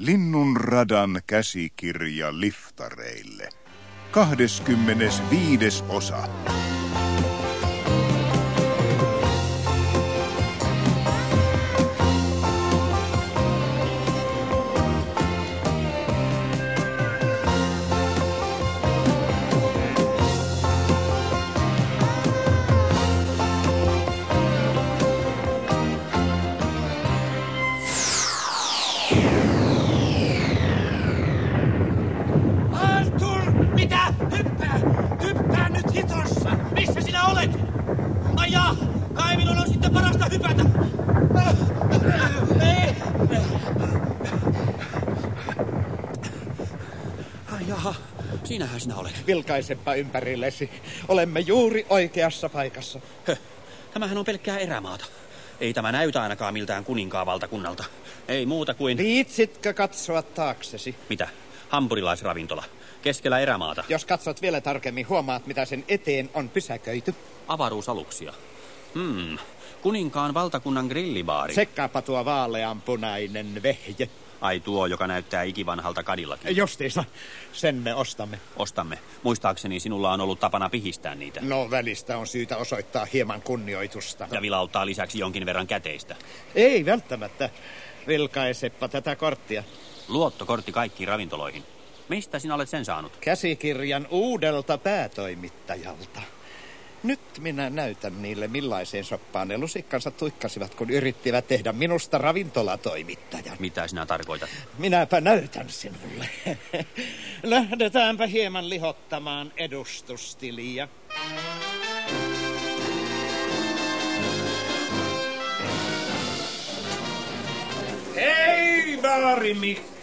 Linnunradan käsikirja liftareille. 25. osa. Sinä olet. Vilkaisepa ympärillesi. Olemme juuri oikeassa paikassa. Höh, tämähän on pelkkää erämaata. Ei tämä näytä ainakaan miltään kuninkaan valtakunnalta. Ei muuta kuin... Viitsitkö katsoa taaksesi? Mitä? Hampurilaisravintola. Keskellä erämaata. Jos katsot vielä tarkemmin, huomaat, mitä sen eteen on pysäköity. Avaruusaluksia. Hmm. Kuninkaan valtakunnan grillibaari. Sekkaapa tuo vaaleanpunainen vehje. Ai tuo, joka näyttää ikivanhalta kadillakin. Justiinsa, sen me ostamme. Ostamme. Muistaakseni sinulla on ollut tapana pihistää niitä. No, välistä on syytä osoittaa hieman kunnioitusta. Ja vilauttaa lisäksi jonkin verran käteistä. Ei välttämättä. Vilkaisepa tätä korttia. Luottokortti kaikkiin ravintoloihin. Mistä sinä olet sen saanut? Käsikirjan uudelta päätoimittajalta. Nyt minä näytän niille, millaiseen soppaan ne lusikkansa tuikkasivat, kun yrittivät tehdä minusta ravintolatoimittajan. Mitä sinä tarkoitat? Minäpä näytän sinulle. Lähdetäänpä hieman lihottamaan edustustiliä. Hei, baari Mikko.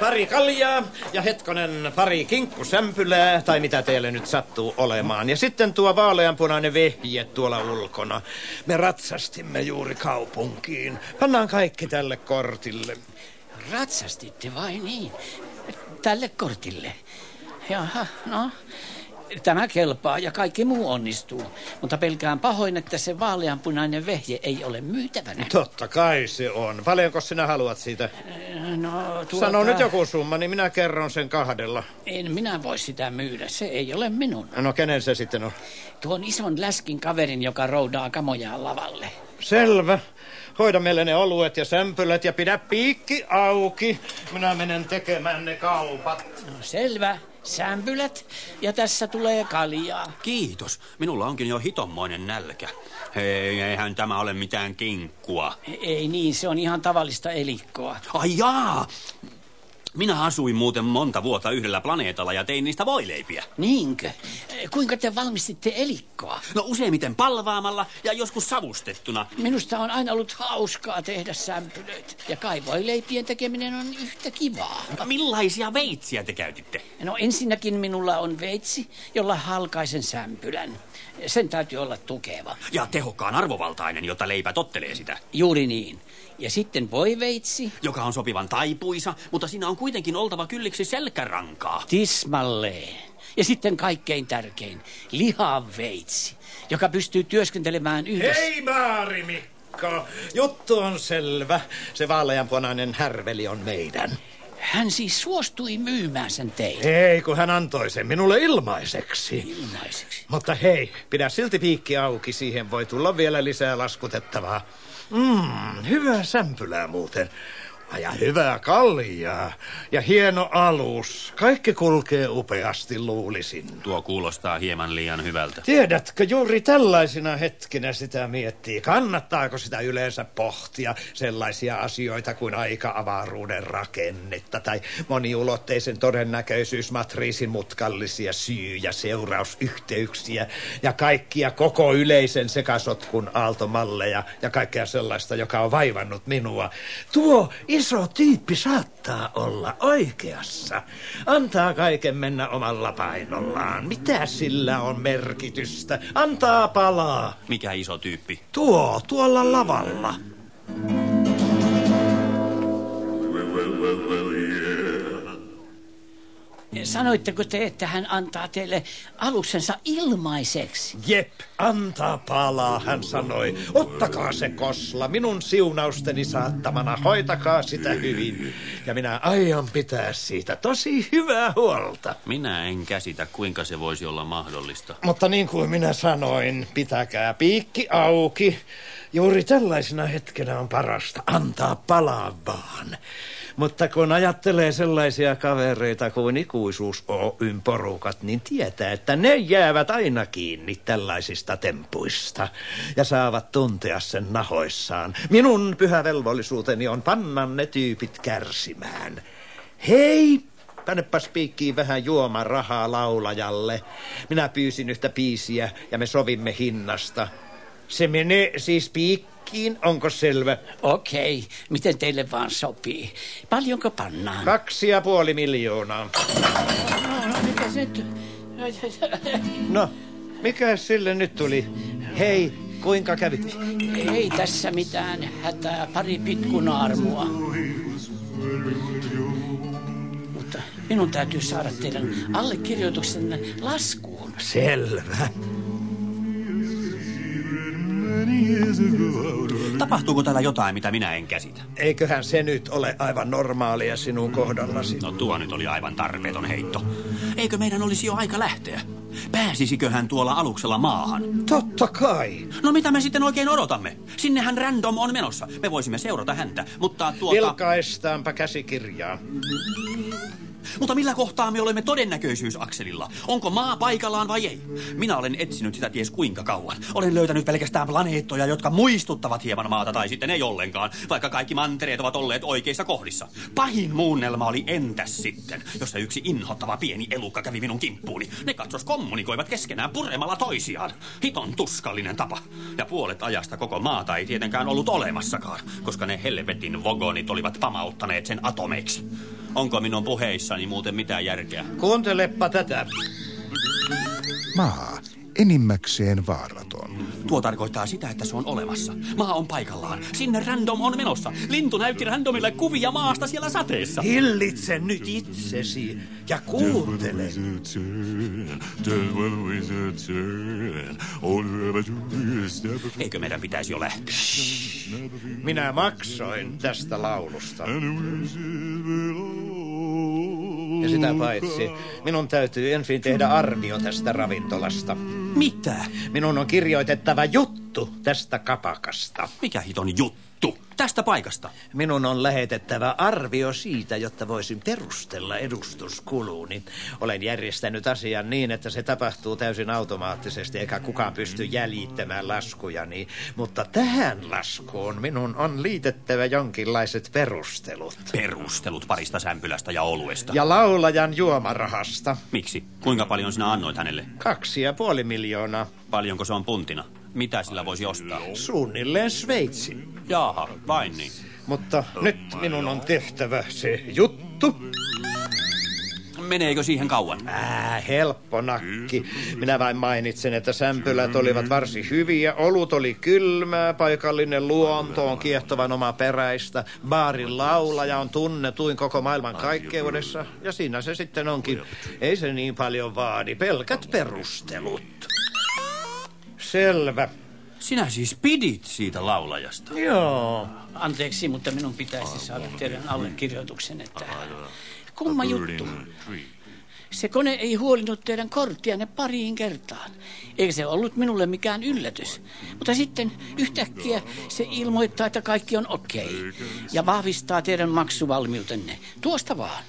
Pari kaljaa ja hetkonen pari kinkkusämpylää, tai mitä teille nyt sattuu olemaan. Ja sitten tuo vaaleanpunainen vehje tuolla ulkona. Me ratsastimme juuri kaupunkiin. Pannaan kaikki tälle kortille. Ratsastitte vai niin? Tälle kortille. Jaha, no. Tämä kelpaa ja kaikki muu onnistuu. Mutta pelkään pahoin, että se vaaleanpunainen vehje ei ole myytävänä. Totta kai se on. Paljonko sinä haluat siitä? No, tuota, Sano nyt joku summa, niin minä kerron sen kahdella. En minä voi sitä myydä. Se ei ole minun. No kenen se sitten on? Tuon ison läskin kaverin, joka roudaa kamojaan lavalle. Selvä. Hoida meille ne oluet ja sämpylät ja pidä piikki auki. Minä menen tekemään ne kaupat. No, selvä. Sämpylät ja tässä tulee kaljaa. Kiitos. Minulla onkin jo hitommoinen nälkä. Hei, eihän tämä ole mitään kinkkua. Ei niin, se on ihan tavallista elikkoa. Ai jaa! Minä asuin muuten monta vuotta yhdellä planeetalla ja tein niistä voileipiä. Niinkö? Kuinka te valmistitte elikkoa? No useimmiten palvaamalla ja joskus savustettuna. Minusta on aina ollut hauskaa tehdä sämpylöitä. Ja kaivoileipien tekeminen on yhtä kivaa. Millaisia veitsiä te käytitte? No ensinnäkin minulla on veitsi, jolla halkaisen sämpylän. Sen täytyy olla tukeva. Ja tehokkaan arvovaltainen, jotta leipä tottelee sitä. Juuri niin. Ja sitten voiveitsi. Joka on sopivan taipuisa, mutta siinä on kuitenkin oltava kylliksi selkärankaa. Tismalleen. Ja sitten kaikkein tärkein, lihaveitsi, joka pystyy työskentelemään yhdessä. Hei baari Mikko. Juttu on selvä. Se vaaleanpunainen härveli on meidän. Hän siis suostui myymään sen teille. Ei, kun hän antoi sen minulle ilmaiseksi. Ilmaiseksi. Mutta hei, pidä silti piikki auki, siihen voi tulla vielä lisää laskutettavaa. Mm, hyvää sämpylää muuten. Ja hyvää kaljaa. Ja hieno alus. Kaikki kulkee upeasti, luulisin. Tuo kuulostaa hieman liian hyvältä. Tiedätkö, juuri tällaisina hetkinä sitä miettii. Kannattaako sitä yleensä pohtia sellaisia asioita kuin aika-avaruuden rakennetta tai moniulotteisen todennäköisyysmatriisin mutkallisia syy- ja seurausyhteyksiä ja kaikkia koko yleisen sekasotkun aaltomalleja ja kaikkea sellaista, joka on vaivannut minua. Tuo iso tyyppi saattaa olla oikeassa. Antaa kaiken mennä omalla painollaan. Mitä sillä on merkitystä? Antaa palaa. Mikä iso tyyppi? Tuo, tuolla lavalla. Sanoitteko te, että hän antaa teille aluksensa ilmaiseksi? Jep, antaa palaa, hän sanoi. Ottakaa se kosla, minun siunausteni saattamana, hoitakaa sitä hyvin. Ja minä aion pitää siitä tosi hyvää huolta. Minä en käsitä, kuinka se voisi olla mahdollista. Mutta niin kuin minä sanoin, pitäkää piikki auki. Juuri tällaisena hetkenä on parasta antaa palaa vaan. Mutta kun ajattelee sellaisia kavereita kuin ikuisuus Oyn porukat, niin tietää, että ne jäävät aina kiinni tällaisista tempuista ja saavat tuntea sen nahoissaan. Minun pyhä velvollisuuteni on panna ne tyypit kärsimään. Hei, Tännepäs piikkiin vähän juoman rahaa laulajalle. Minä pyysin yhtä piisiä ja me sovimme hinnasta. Se menee siis piikkiin, onko selvä? Okei, miten teille vaan sopii. Paljonko pannaan? Kaksi ja puoli miljoonaa. No, no mikä se nyt... No, mikä sille nyt tuli? Hei, kuinka kävi? Ei tässä mitään hätää, pari pikkunaarmua. Mutta minun täytyy saada teidän allekirjoituksenne laskuun. Selvä. Tapahtuuko täällä jotain, mitä minä en käsitä? Eiköhän se nyt ole aivan normaalia sinun kohdallasi. No tuo nyt oli aivan tarpeeton heitto. Eikö meidän olisi jo aika lähteä? Pääsisikö hän tuolla aluksella maahan? Totta kai. No mitä me sitten oikein odotamme? Sinnehän Random on menossa. Me voisimme seurata häntä, mutta tuota... Vilkaistaanpa käsikirjaa. Mutta millä kohtaa me olemme todennäköisyysakselilla? Onko maa paikallaan vai ei? Minä olen etsinyt sitä ties kuinka kauan. Olen löytänyt pelkästään planeettoja, jotka muistuttavat hieman maata tai sitten ei ollenkaan, vaikka kaikki mantereet ovat olleet oikeissa kohdissa. Pahin muunnelma oli entäs sitten, jossa yksi inhottava pieni elukka kävi minun kimppuuni. Ne katsos kommunikoivat keskenään puremalla toisiaan. Hiton tuskallinen tapa. Ja puolet ajasta koko maata ei tietenkään ollut olemassakaan, koska ne helvetin vogonit olivat pamauttaneet sen atomeiksi. Onko minun puheissani muuten mitään järkeä? Kuuntelepa tätä. Maa, enimmäkseen vaaraton. Tuo tarkoittaa sitä, että se on olemassa. Maa on paikallaan. Sinne random on menossa. Lintu näytti randomille kuvia maasta siellä sateessa. Hillitse nyt itsesi ja kuuntele. Eikö meidän pitäisi jo lähteä? Minä maksoin tästä laulusta. Ja sitä paitsi, minun täytyy ensin tehdä arvio tästä ravintolasta. Mitä? Minun on kirjoitettava juttu tästä kapakasta. Mikä hiton juttu? Tästä paikasta. Minun on lähetettävä arvio siitä, jotta voisin perustella edustuskuluuni. Olen järjestänyt asian niin, että se tapahtuu täysin automaattisesti, eikä kukaan pysty jäljittämään laskujani. Mutta tähän laskuun minun on liitettävä jonkinlaiset perustelut. Perustelut parista sämpylästä ja oluesta. Ja laulajan juomarahasta. Miksi? Kuinka paljon sinä annoit hänelle? Kaksi ja puoli miljoonaa. Paljonko se on puntina? Mitä sillä voisi ostaa? Suunnilleen Sveitsin. Jaaha, vain niin. Mutta nyt minun on tehtävä se juttu. Meneekö siihen kauan? Ää, helppo nakki. Minä vain mainitsen, että sämpylät olivat varsin hyviä, olut oli kylmää, paikallinen luonto on kiehtovan oma peräistä, baarin laulaja on tunnetuin koko maailman kaikkeudessa, ja siinä se sitten onkin. Ei se niin paljon vaadi, pelkät perustelut. Selvä. Sinä siis pidit siitä laulajasta. Joo. Anteeksi, mutta minun pitäisi saada teidän allekirjoituksenne tähän. Kumma juttu. Se kone ei huolinut teidän korttianne pariin kertaan. Eikä se ollut minulle mikään yllätys. Mutta sitten yhtäkkiä se ilmoittaa, että kaikki on okei. Okay, ja vahvistaa teidän maksuvalmiutenne. Tuosta vaan.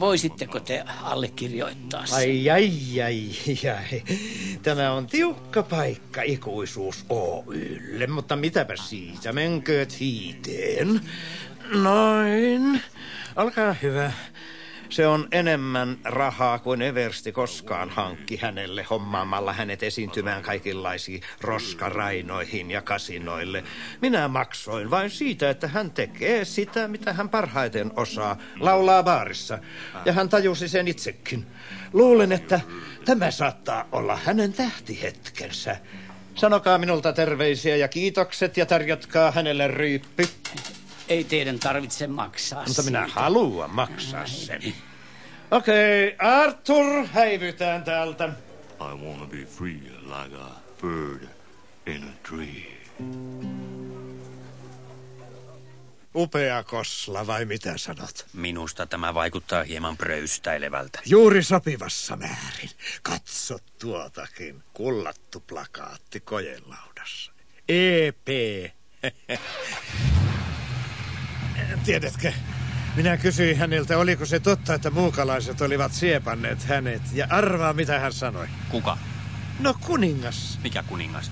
Voisitteko te allekirjoittaa sen? Ai, ai, ai, ai. Tämä on tiukka paikka ikuisuus Oylle, mutta mitäpä siitä, menkööt hiiteen. Noin, olkaa hyvä. Se on enemmän rahaa kuin Eversti koskaan hankki hänelle hommaamalla hänet esiintymään kaikenlaisiin roskarainoihin ja kasinoille. Minä maksoin vain siitä, että hän tekee sitä, mitä hän parhaiten osaa, laulaa baarissa. Ja hän tajusi sen itsekin. Luulen, että tämä saattaa olla hänen tähtihetkensä. Sanokaa minulta terveisiä ja kiitokset ja tarjotkaa hänelle ryyppy. Ei teidän tarvitse maksaa Mutta minä siitä. haluan maksaa sen. Okei, okay, Arthur, häivytään täältä. I wanna be free like a bird in a tree. Upea kosla, vai mitä sanot? Minusta tämä vaikuttaa hieman pröystäilevältä. Juuri sopivassa määrin. Katso tuotakin. Kullattu plakaatti kojelaudassa. EP. Tiedätkö, minä kysyin häneltä, oliko se totta, että muukalaiset olivat siepanneet hänet. Ja arvaa, mitä hän sanoi. Kuka? No kuningas. Mikä kuningas?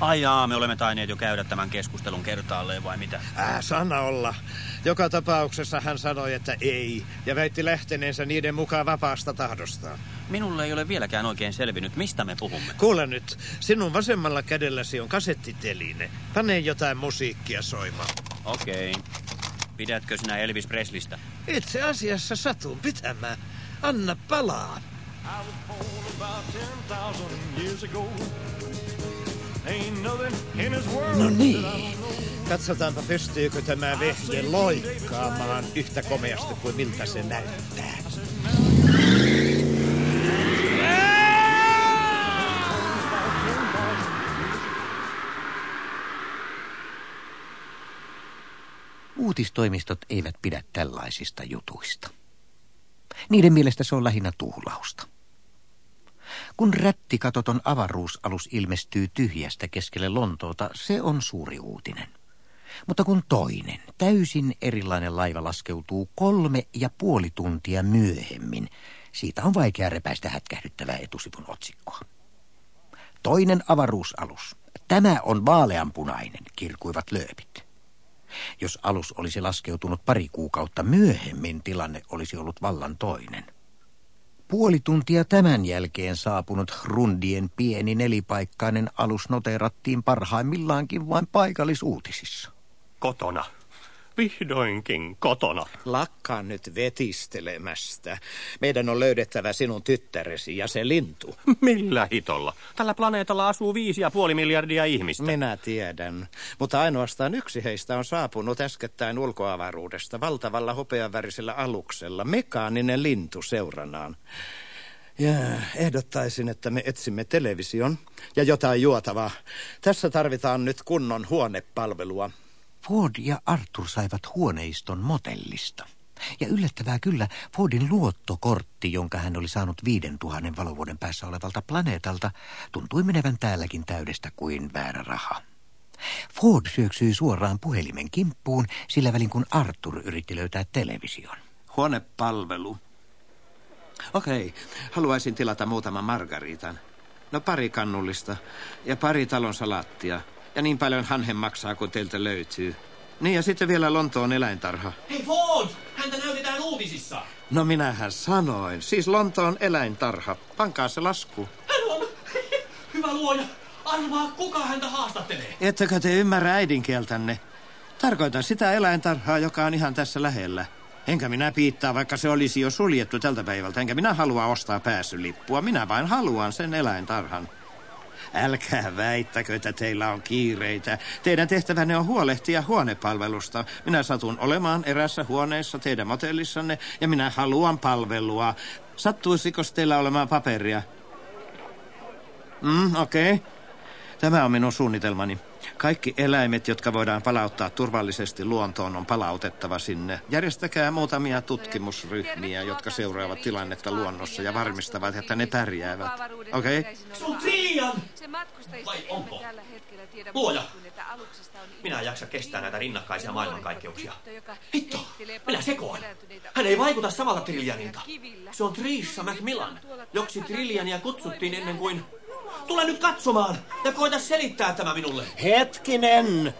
Ai jaa, me olemme taineet jo käydä tämän keskustelun kertaalleen vai mitä? Ää, sana olla. Joka tapauksessa hän sanoi, että ei, ja väitti lähteneensä niiden mukaan vapaasta tahdostaan. Minulle ei ole vieläkään oikein selvinnyt, mistä me puhumme. Kuule nyt, sinun vasemmalla kädelläsi on kasettiteline. Pane jotain musiikkia soimaan. Okei. Okay. Pidätkö sinä Elvis Preslistä? Itse asiassa satun pitämään. Anna palaa. No niin. Katsotaanpa pystyykö tämä vehje loikkaamaan yhtä komeasti kuin miltä se näyttää. Uutistoimistot eivät pidä tällaisista jutuista. Niiden mielestä se on lähinnä tuhlausta. Kun rättikatoton avaruusalus ilmestyy tyhjästä keskelle Lontoota, se on suuri uutinen. Mutta kun toinen, täysin erilainen laiva laskeutuu kolme ja puoli tuntia myöhemmin, siitä on vaikea repäistä hätkähdyttävää etusivun otsikkoa. Toinen avaruusalus. Tämä on vaaleanpunainen, kirkuivat lööpit. Jos alus olisi laskeutunut pari kuukautta myöhemmin, tilanne olisi ollut vallan toinen. Puoli tuntia tämän jälkeen saapunut Rundien pieni nelipaikkainen alus noteerattiin parhaimmillaankin vain paikallisuutisissa. Kotona. Vihdoinkin kotona. Lakkaa nyt vetistelemästä. Meidän on löydettävä sinun tyttäresi ja se lintu. Millä hitolla? Tällä planeetalla asuu viisi ja puoli miljardia ihmistä. Minä tiedän, mutta ainoastaan yksi heistä on saapunut äskettäin ulkoavaruudesta valtavalla hopeavärisellä aluksella. Mekaaninen lintu seuranaan. Ja ehdottaisin, että me etsimme television ja jotain juotavaa. Tässä tarvitaan nyt kunnon huonepalvelua. Ford ja Arthur saivat huoneiston motellista. Ja yllättävää kyllä, Fordin luottokortti, jonka hän oli saanut viiden tuhannen valovuoden päässä olevalta planeetalta, tuntui menevän täälläkin täydestä kuin väärä raha. Ford syöksyi suoraan puhelimen kimppuun, sillä välin kun Arthur yritti löytää television. Huonepalvelu. Okei, haluaisin tilata muutaman margaritan. No pari kannullista ja pari talon salaattia. Ja niin paljon hanhen maksaa, kun teiltä löytyy. Niin ja sitten vielä Lontoon eläintarha. Hei Ford! Häntä näytetään uutisissa! No minähän sanoin. Siis Lontoon eläintarha. Pankaa se lasku. Hän on! Hyvä luoja! Arvaa, kuka häntä haastattelee. Ettekö te ymmärrä äidinkieltänne? Tarkoitan sitä eläintarhaa, joka on ihan tässä lähellä. Enkä minä piittaa, vaikka se olisi jo suljettu tältä päivältä. Enkä minä halua ostaa pääsylippua. Minä vain haluan sen eläintarhan. Älkää väittäkö, että teillä on kiireitä. Teidän tehtävänne on huolehtia huonepalvelusta. Minä satun olemaan erässä huoneessa teidän motellissanne ja minä haluan palvelua. Sattuisiko teillä olemaan paperia? Mm, okei. Okay. Tämä on minun suunnitelmani. Kaikki eläimet, jotka voidaan palauttaa turvallisesti luontoon, on palautettava sinne. Järjestäkää muutamia tutkimusryhmiä, jotka seuraavat tilannetta luonnossa ja varmistavat, että ne pärjäävät. Okei? Okay? Trian! Vai onko? Luoja! Minä en jaksa kestää näitä rinnakkaisia maailmankaikkeuksia. Hitto! Minä sekoan! Hän ei vaikuta samalla Trillianilta. Se on Trisha Macmillan, joksi Trilliania kutsuttiin ennen kuin Tule nyt katsomaan ja koita selittää tämä minulle. Hetkinen!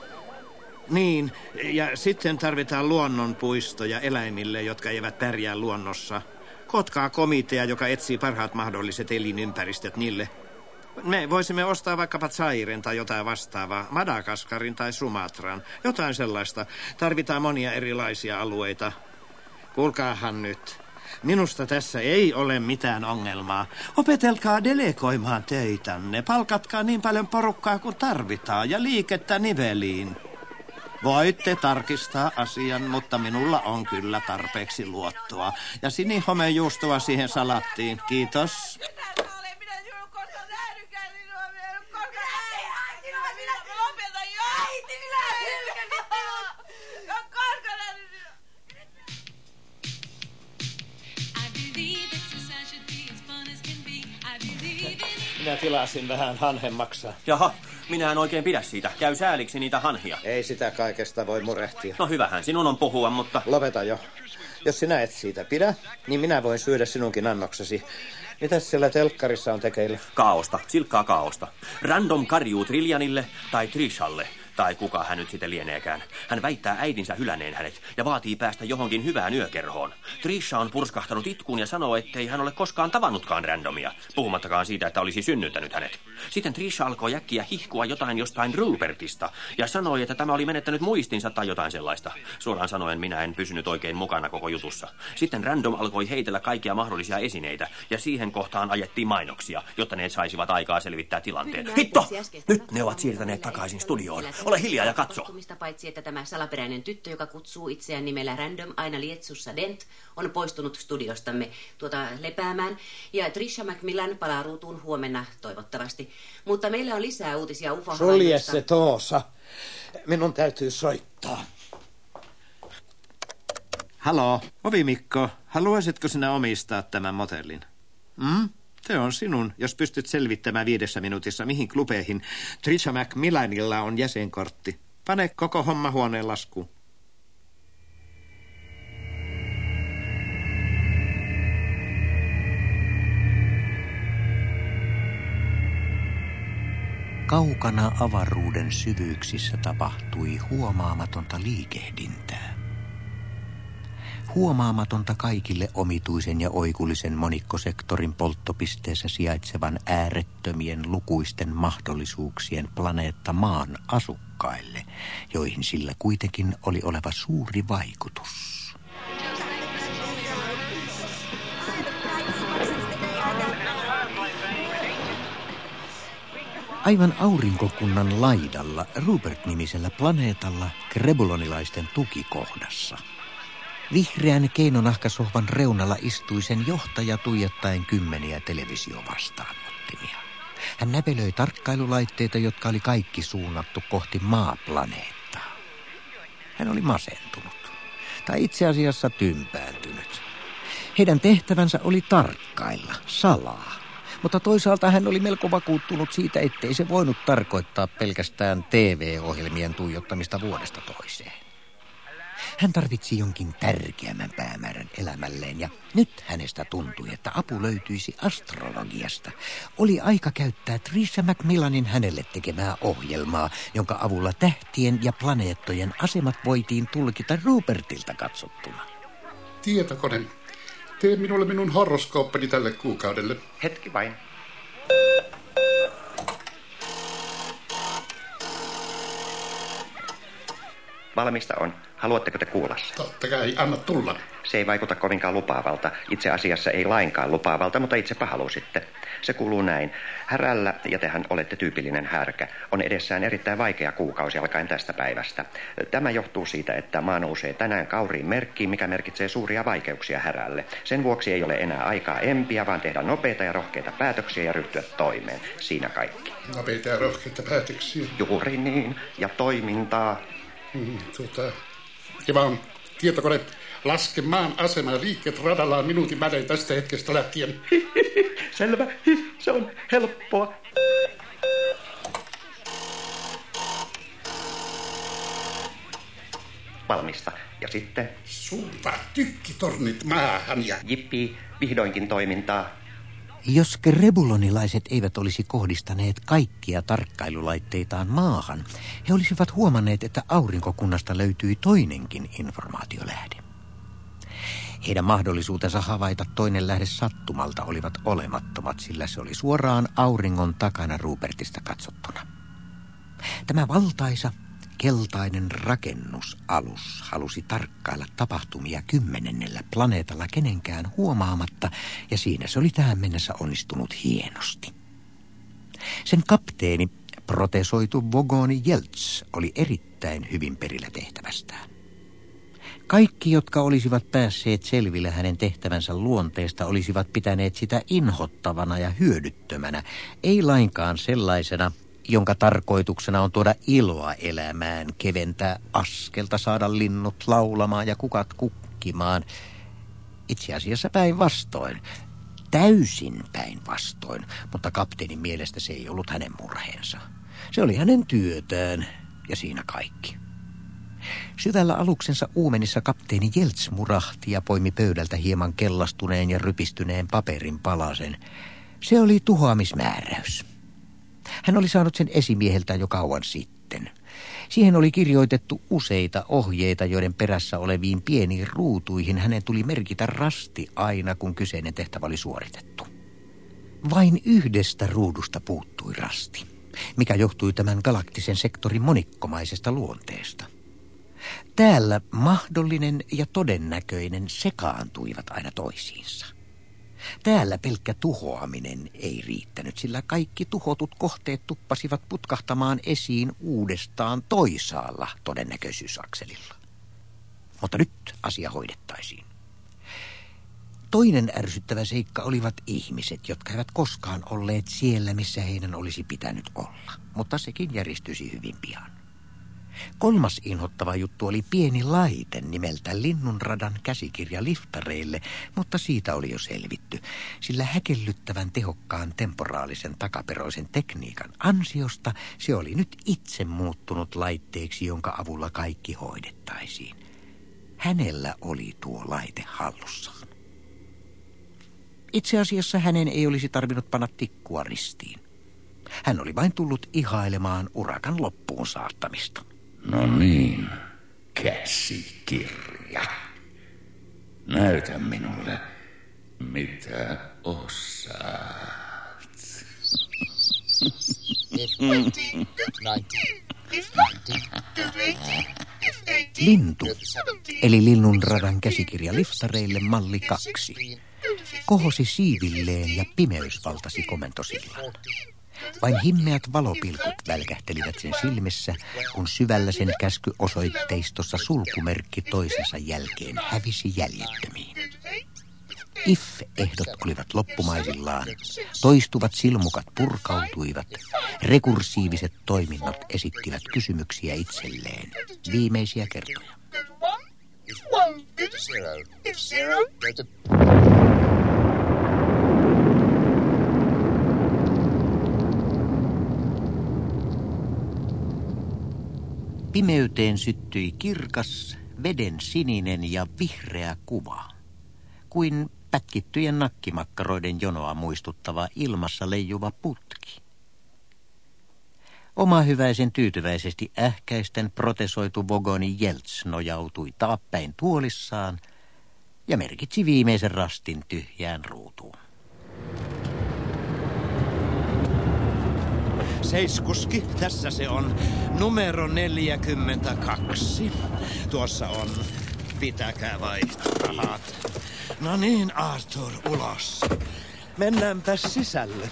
Niin, ja sitten tarvitaan luonnonpuistoja eläimille, jotka eivät pärjää luonnossa. Kotkaa komitea, joka etsii parhaat mahdolliset elinympäristöt niille. Me voisimme ostaa vaikkapa Zairen tai jotain vastaavaa, Madagaskarin tai Sumatran, jotain sellaista. Tarvitaan monia erilaisia alueita. Kuulkaahan nyt. Minusta tässä ei ole mitään ongelmaa. Opetelkaa delegoimaan töitänne. Palkatkaa niin paljon porukkaa kuin tarvitaan ja liikettä niveliin. Voitte tarkistaa asian, mutta minulla on kyllä tarpeeksi luottoa. Ja sinihomejuustoa siihen salattiin. Kiitos. Minä tilasin vähän hanhen maksaa. Jaha, minä en oikein pidä siitä. Käy sääliksi niitä hanhia. Ei sitä kaikesta voi murehtia. No hyvähän sinun on puhua, mutta... Lopeta jo. Jos sinä et siitä pidä, niin minä voin syödä sinunkin annoksesi. Mitäs siellä telkkarissa on tekeillä? Kaaosta, silkkaa kaaosta. Random karjuu Trillianille tai Trishalle tai kuka hän nyt sitten lieneekään. Hän väittää äidinsä hyläneen hänet ja vaatii päästä johonkin hyvään yökerhoon. Trisha on purskahtanut itkuun ja sanoo, ettei hän ole koskaan tavannutkaan randomia, puhumattakaan siitä, että olisi synnyttänyt hänet. Sitten Trisha alkoi jäkkiä hihkua jotain jostain Rupertista ja sanoi, että tämä oli menettänyt muistinsa tai jotain sellaista. Suoraan sanoen minä en pysynyt oikein mukana koko jutussa. Sitten Random alkoi heitellä kaikkia mahdollisia esineitä ja siihen kohtaan ajettiin mainoksia, jotta ne saisivat aikaa selvittää tilanteen. Hitto! Nyt ne ovat siirtäneet takaisin studioon. Ole hiljaa ja katso. Paitsi että tämä salaperäinen tyttö, joka kutsuu itseään nimellä Random aina lietsussa Dent, on poistunut studiostamme tuota lepäämään. Ja Trisha Macmillan palaa ruutuun huomenna toivottavasti. Mutta meillä on lisää uutisia ufo Sulje se Toosa. Minun täytyy soittaa. Halo, Ovimikko, haluaisitko sinä omistaa tämän motellin? Mm? Se on sinun, jos pystyt selvittämään viidessä minuutissa, mihin klubeihin Trisha Macmillanilla on jäsenkortti. Pane koko homma huoneen laskuun. Kaukana avaruuden syvyyksissä tapahtui huomaamatonta liikehdintää. Huomaamatonta kaikille omituisen ja oikullisen monikkosektorin polttopisteessä sijaitsevan äärettömien lukuisten mahdollisuuksien planeetta maan asukkaille, joihin sillä kuitenkin oli oleva suuri vaikutus. Aivan aurinkokunnan laidalla Rupert-nimisellä planeetalla krebulonilaisten tukikohdassa. Vihreän keinonahkasohvan reunalla istui sen johtaja tuijottaen kymmeniä televisiovastaanottimia. Hän näpelöi tarkkailulaitteita, jotka oli kaikki suunnattu kohti maaplaneettaa. Hän oli masentunut, tai itse asiassa tympääntynyt. Heidän tehtävänsä oli tarkkailla, salaa, mutta toisaalta hän oli melko vakuuttunut siitä, ettei se voinut tarkoittaa pelkästään TV-ohjelmien tuijottamista vuodesta toiseen. Hän tarvitsi jonkin tärkeämmän päämäärän elämälleen ja nyt hänestä tuntui, että apu löytyisi astrologiasta. Oli aika käyttää Trisha Macmillanin hänelle tekemää ohjelmaa, jonka avulla tähtien ja planeettojen asemat voitiin tulkita Rupertilta katsottuna. Tietokone, tee minulle minun horoskooppani tälle kuukaudelle. Hetki vain. Valmista on. Haluatteko te kuulla sen? Totta kai, anna tulla. Se ei vaikuta kovinkaan lupaavalta. Itse asiassa ei lainkaan lupaavalta, mutta itse halusitte. Se kuuluu näin. Härällä, ja tehän olette tyypillinen härkä, on edessään erittäin vaikea kuukausi alkaen tästä päivästä. Tämä johtuu siitä, että maa nousee tänään kauriin merkkiin, mikä merkitsee suuria vaikeuksia härälle. Sen vuoksi ei ole enää aikaa empiä, vaan tehdä nopeita ja rohkeita päätöksiä ja ryhtyä toimeen. Siinä kaikki. Nopeita ja rohkeita päätöksiä. Juuri niin. Ja toimintaa. Mm, tuota, ja vaan tietokone laske maan asema liikkeet radallaan minuutin välein tästä hetkestä lähtien. Selvä, se on helppoa. Valmista. Ja sitten? Suunta tykkitornit maahan ja... Jippi, vihdoinkin toimintaa. Jos krebulonilaiset eivät olisi kohdistaneet kaikkia tarkkailulaitteitaan maahan, he olisivat huomanneet, että aurinkokunnasta löytyi toinenkin informaatiolähde. Heidän mahdollisuutensa havaita toinen lähde sattumalta olivat olemattomat, sillä se oli suoraan auringon takana Rupertista katsottuna. Tämä valtaisa, keltainen rakennusalus halusi tarkkailla tapahtumia kymmenennellä planeetalla kenenkään huomaamatta, ja siinä se oli tähän mennessä onnistunut hienosti. Sen kapteeni, Protesoitu Vogoni Jelts oli erittäin hyvin perillä tehtävästään. Kaikki, jotka olisivat päässeet selville hänen tehtävänsä luonteesta, olisivat pitäneet sitä inhottavana ja hyödyttömänä, ei lainkaan sellaisena, jonka tarkoituksena on tuoda iloa elämään, keventää askelta, saada linnut laulamaan ja kukat kukkimaan. Itse asiassa päinvastoin, täysin päinvastoin, mutta kapteenin mielestä se ei ollut hänen murheensa. Se oli hänen työtään ja siinä kaikki. Syvällä aluksensa uumenissa kapteeni Jelts murahti ja poimi pöydältä hieman kellastuneen ja rypistyneen paperin palasen. Se oli tuhoamismääräys. Hän oli saanut sen esimieheltä jo kauan sitten. Siihen oli kirjoitettu useita ohjeita, joiden perässä oleviin pieniin ruutuihin hänen tuli merkitä rasti aina, kun kyseinen tehtävä oli suoritettu. Vain yhdestä ruudusta puuttui rasti, mikä johtui tämän galaktisen sektorin monikkomaisesta luonteesta – Täällä mahdollinen ja todennäköinen sekaantuivat aina toisiinsa. Täällä pelkkä tuhoaminen ei riittänyt, sillä kaikki tuhotut kohteet tuppasivat putkahtamaan esiin uudestaan toisaalla todennäköisyysakselilla. Mutta nyt asia hoidettaisiin. Toinen ärsyttävä seikka olivat ihmiset, jotka eivät koskaan olleet siellä, missä heidän olisi pitänyt olla. Mutta sekin järjestyisi hyvin pian. Kolmas inhottava juttu oli pieni laite nimeltä Linnunradan käsikirja liftareille, mutta siitä oli jo selvitty, sillä häkellyttävän tehokkaan temporaalisen takaperoisen tekniikan ansiosta se oli nyt itse muuttunut laitteeksi, jonka avulla kaikki hoidettaisiin. Hänellä oli tuo laite hallussaan. Itse asiassa hänen ei olisi tarvinnut panna tikkua ristiin. Hän oli vain tullut ihailemaan urakan loppuun saattamista. No niin, käsikirja. Näytä minulle, mitä osaat. Lintu, eli Linnun radan käsikirja liftareille malli kaksi, kohosi siivilleen ja pimeys valtasi komentosillan. Vain himmeät valopilkut välkähtelivät sen silmissä, kun syvällä sen käskyosoitteistossa sulkumerkki toisensa jälkeen hävisi jäljettömiin. If-ehdot olivat loppumaisillaan, toistuvat silmukat purkautuivat, rekursiiviset toiminnot esittivät kysymyksiä itselleen, viimeisiä kertoja. One, to zero. If zero. Pimeyteen syttyi kirkas, veden sininen ja vihreä kuva, kuin pätkittyjen nakkimakkaroiden jonoa muistuttava ilmassa leijuva putki. Oma hyväisen tyytyväisesti ähkäisten protesoitu Vogoni Jelts nojautui taappäin tuolissaan ja merkitsi viimeisen rastin tyhjään ruutuun. Seiskuski, tässä se on. Numero 42. Tuossa on. Pitäkää vaihtorahat. No niin, Arthur, ulos. Mennäänpä sisälle.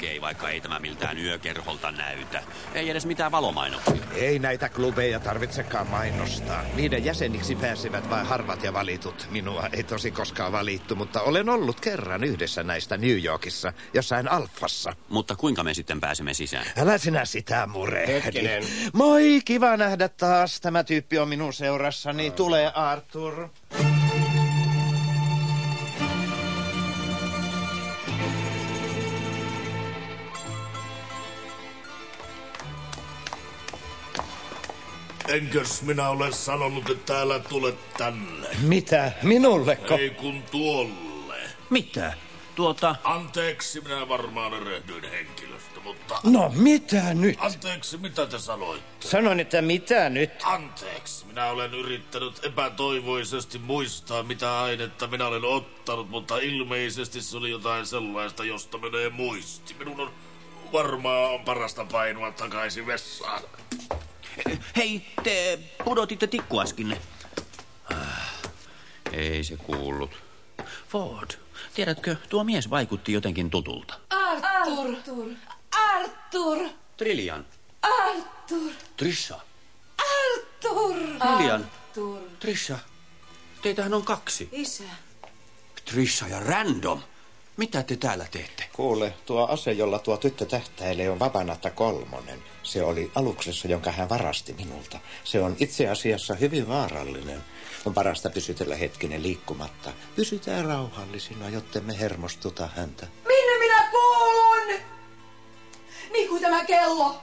Okei, vaikka ei tämä miltään yökerholta näytä. Ei edes mitään valomainoksia. Ei näitä klubeja tarvitsekaan mainostaa. Niiden jäseniksi pääsevät vain harvat ja valitut. Minua ei tosi koskaan valittu, mutta olen ollut kerran yhdessä näistä New Yorkissa, jossain Alfassa. Mutta kuinka me sitten pääsemme sisään? Älä sinä sitä murehdi. Hetkinen. Moi, kiva nähdä taas. Tämä tyyppi on minun seurassani. Tule, Arthur. Enkös minä ole sanonut, että älä tule tänne? Mitä? Minulleko? Ei kun tuolle. Mitä? Tuota... Anteeksi, minä varmaan erehdyin henkilöstä, mutta... No, mitä nyt? Anteeksi, mitä te sanoitte? Sanoin, että mitä nyt? Anteeksi, minä olen yrittänyt epätoivoisesti muistaa, mitä ainetta minä olen ottanut, mutta ilmeisesti se oli jotain sellaista, josta menee muisti. Minun on varmaan parasta painoa takaisin vessaan. Hei, te pudotitte tikkuaskinne. Ei se kuullut. Ford, tiedätkö, tuo mies vaikutti jotenkin tutulta. Arthur! Arthur! Arthur! Trillian. Arthur! Trisha. Arthur! Trillian. Arthur! Trisha. Teitähän on kaksi. Isä. Trisha ja Random. Mitä te täällä teette? Kuule, tuo ase, jolla tuo tyttö tähtäilee, on Vapanatta kolmonen. Se oli aluksessa, jonka hän varasti minulta. Se on itse asiassa hyvin vaarallinen. On parasta pysytellä hetkinen liikkumatta. Pysytään rauhallisina, jotta me hermostuta häntä. Minne minä kuulun? Niin kuin tämä kello.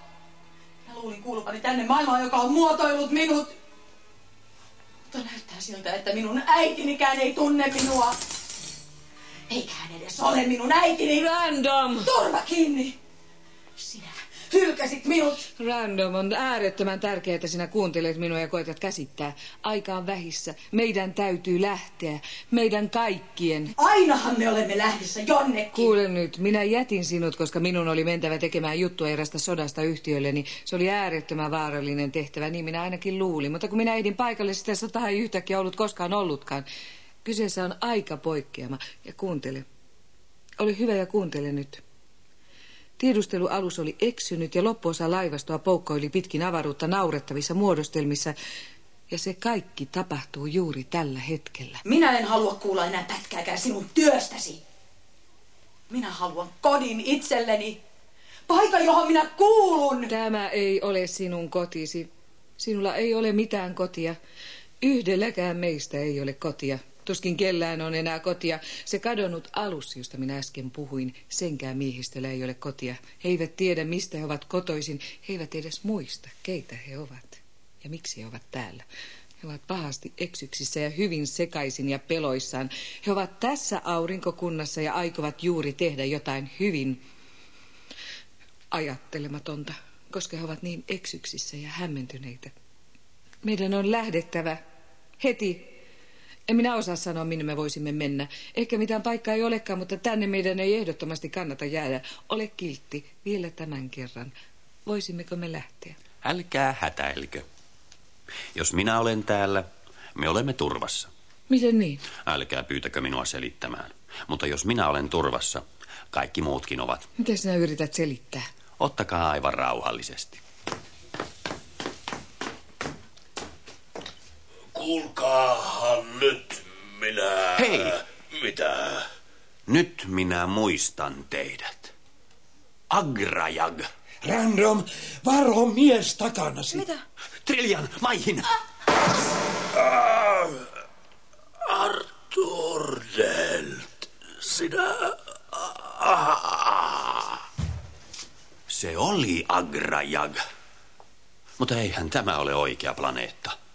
Mä luulin kuuluvani tänne maailmaan, joka on muotoillut minut. Mutta näyttää siltä, että minun äitinikään ei tunne minua. Eikä hän edes ole minun äitini. Random! Turva kiinni! Sinä hylkäsit minut. Random on äärettömän tärkeää, että sinä kuuntelet minua ja koetat käsittää. Aika on vähissä. Meidän täytyy lähteä. Meidän kaikkien. Ainahan me olemme lähdössä jonnekin. Kuule nyt, minä jätin sinut, koska minun oli mentävä tekemään juttua erästä sodasta yhtiölleni. Se oli äärettömän vaarallinen tehtävä, niin minä ainakin luulin. Mutta kun minä ehdin paikalle, sitä sota ei yhtäkkiä ollut koskaan ollutkaan. Kyseessä on aika poikkeama. Ja kuuntele. Ole hyvä ja kuuntele nyt. Tiedustelualus oli eksynyt ja loppuosa laivastoa poukkoili pitkin avaruutta naurettavissa muodostelmissa. Ja se kaikki tapahtuu juuri tällä hetkellä. Minä en halua kuulla enää pätkääkään sinun työstäsi. Minä haluan kodin itselleni. Paikan, johon minä kuulun. Tämä ei ole sinun kotisi. Sinulla ei ole mitään kotia. Yhdelläkään meistä ei ole kotia. Tuskin kellään on enää kotia. Se kadonnut alus, josta minä äsken puhuin, senkään miehistöllä ei ole kotia. He eivät tiedä, mistä he ovat kotoisin. He eivät edes muista, keitä he ovat ja miksi he ovat täällä. He ovat pahasti eksyksissä ja hyvin sekaisin ja peloissaan. He ovat tässä aurinkokunnassa ja aikovat juuri tehdä jotain hyvin ajattelematonta, koska he ovat niin eksyksissä ja hämmentyneitä. Meidän on lähdettävä heti en minä osaa sanoa, minne me voisimme mennä. Ehkä mitään paikkaa ei olekaan, mutta tänne meidän ei ehdottomasti kannata jäädä. Ole kiltti, vielä tämän kerran. Voisimmeko me lähteä? Älkää hätäilkö. Jos minä olen täällä, me olemme turvassa. Miten niin? Älkää pyytäkö minua selittämään. Mutta jos minä olen turvassa, kaikki muutkin ovat. Miten sinä yrität selittää? Ottakaa aivan rauhallisesti. Kuulkaahan nyt minä... Hei! Mitä? Nyt minä muistan teidät. Agrajag. Random, varo mies takanasi. Mitä? Trillian, maihin! Ah, Arthur Delt, sinä... Ah. Se oli Agrajag. Mutta eihän tämä ole oikea planeetta.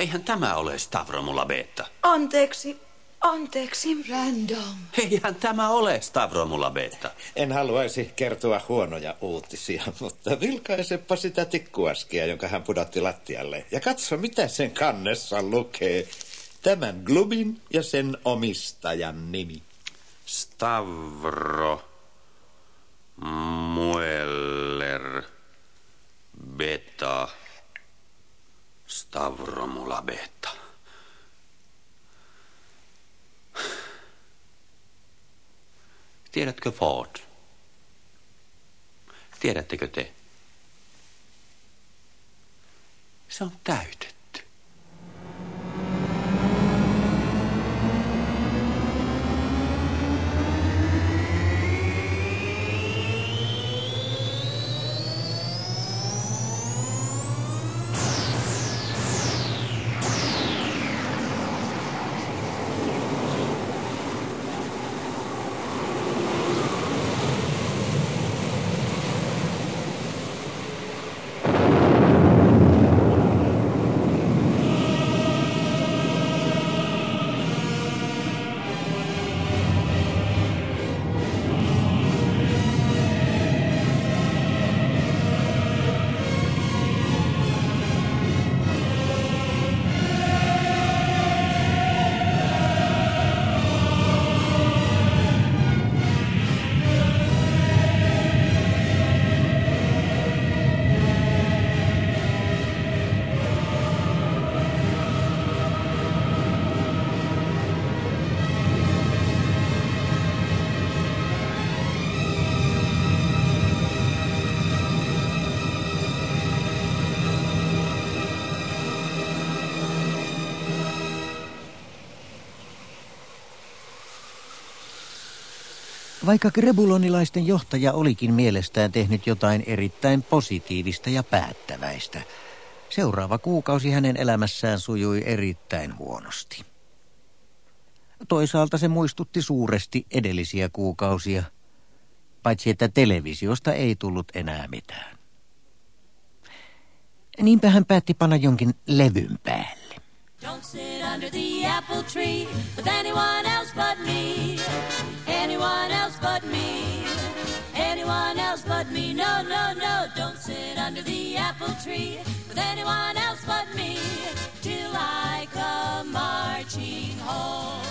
Eihän tämä ole Stavromulla Beta. Anteeksi, anteeksi. Random. Eihän tämä ole Stavromulla Beta. En haluaisi kertoa huonoja uutisia, mutta vilkaisepa sitä tikkuaskia, jonka hän pudotti lattialle. Ja katso, mitä sen kannessa lukee. Tämän glubin ja sen omistajan nimi. Stavro Mueller Beta Beta. Tiedätkö Ford? Tiedättekö te? Se on täytetty. Vaikka grebulonilaisten johtaja olikin mielestään tehnyt jotain erittäin positiivista ja päättäväistä, seuraava kuukausi hänen elämässään sujui erittäin huonosti. Toisaalta se muistutti suuresti edellisiä kuukausia, paitsi että televisiosta ei tullut enää mitään. Niinpä hän päätti panna jonkin levyn päälle. Don't sit under the apple tree with anyone else but me. Anyone else but me. Anyone else but me. No, no, no. Don't sit under the apple tree with anyone else but me till I come marching home.